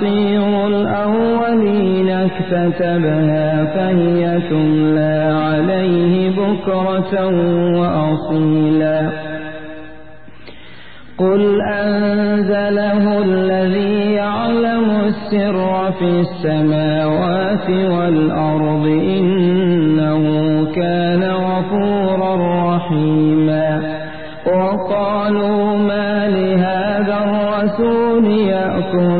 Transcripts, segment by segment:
أساطير الأولين اكتتبها فهي تملى عليه بكرة وأصيلا. قل أنزله الذي يعلم السر في السماوات والأرض إنه كان غفورا رحيما. وقالوا ما لهذا الرسول يأكل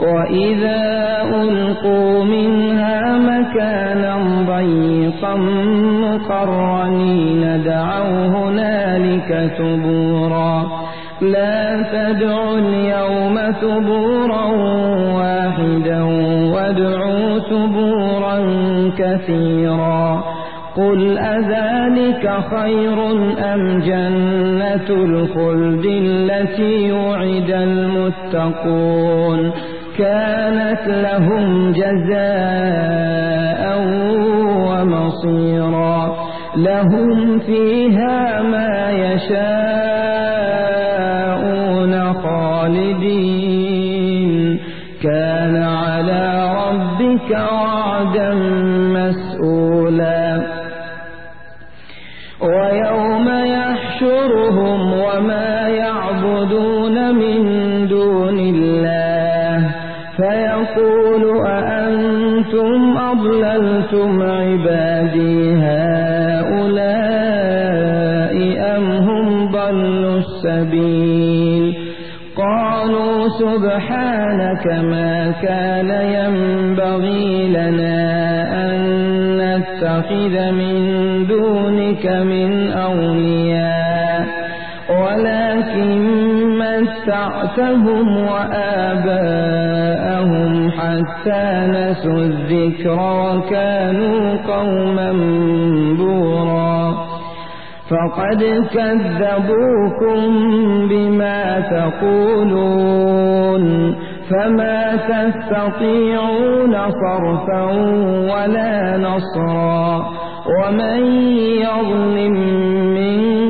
وإذا ألقوا منها مكانا ضيقا مقرنين دعوا هنالك ثبورا. لا تدعوا اليوم ثبورا واحدا وادعوا ثبورا كثيرا. قل أذلك خير أم جنة الخلد التي وعد المتقون؟ كانت لهم جزاء ومصيرا. لهم فيها ما يشاءون خالدين. أأنتم أضللتم عبادي هؤلاء أم هم ضلوا السبيل قالوا سبحانك ما كان ينبغي لنا أن نتخذ من دونك من أولياء متعتهم وآباءهم حتى نسوا الذكر وكانوا قوما بورا. فقد كذبوكم بما تقولون. فما تستطيعون صرفا ولا نصرا. ومن يظلم منكم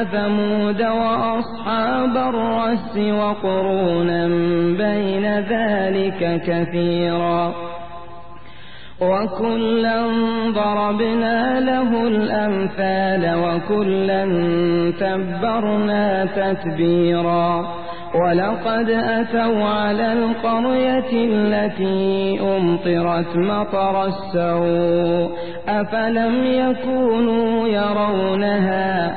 وثمود وأصحاب الرس وقرونا بين ذلك كثيرا. وكلا ضربنا له الأمثال وكلا تبرنا تتبيرا. ولقد أتوا على القرية التي أمطرت مطر السوء. أفلم يكونوا يرونها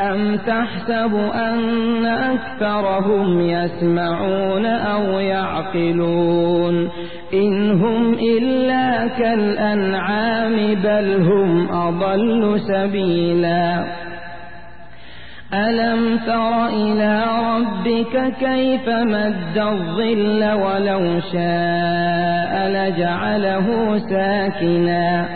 أم تحسب أن أكثرهم يسمعون أو يعقلون إن هم إلا كالأنعام بل هم أضل سبيلا ألم تر إلى ربك كيف مد الظل ولو شاء لجعله ساكنا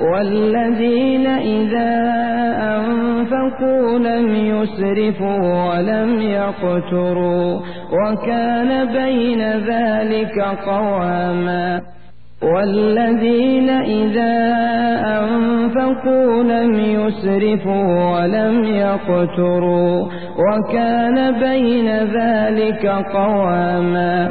والذين إذا أنفقوا لم يسرفوا ولم يقتروا وكان بين ذلك قواما والذين إذا أنفقوا لم يسرفوا ولم يقتروا وكان بين ذلك قواما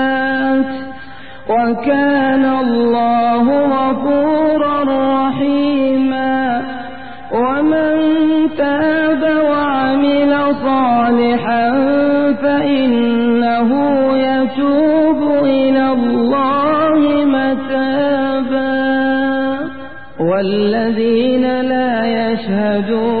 وكان الله غفورا رحيما. ومن تاب وعمل صالحا فإنه يتوب إلى الله متابا. والذين لا يشهدون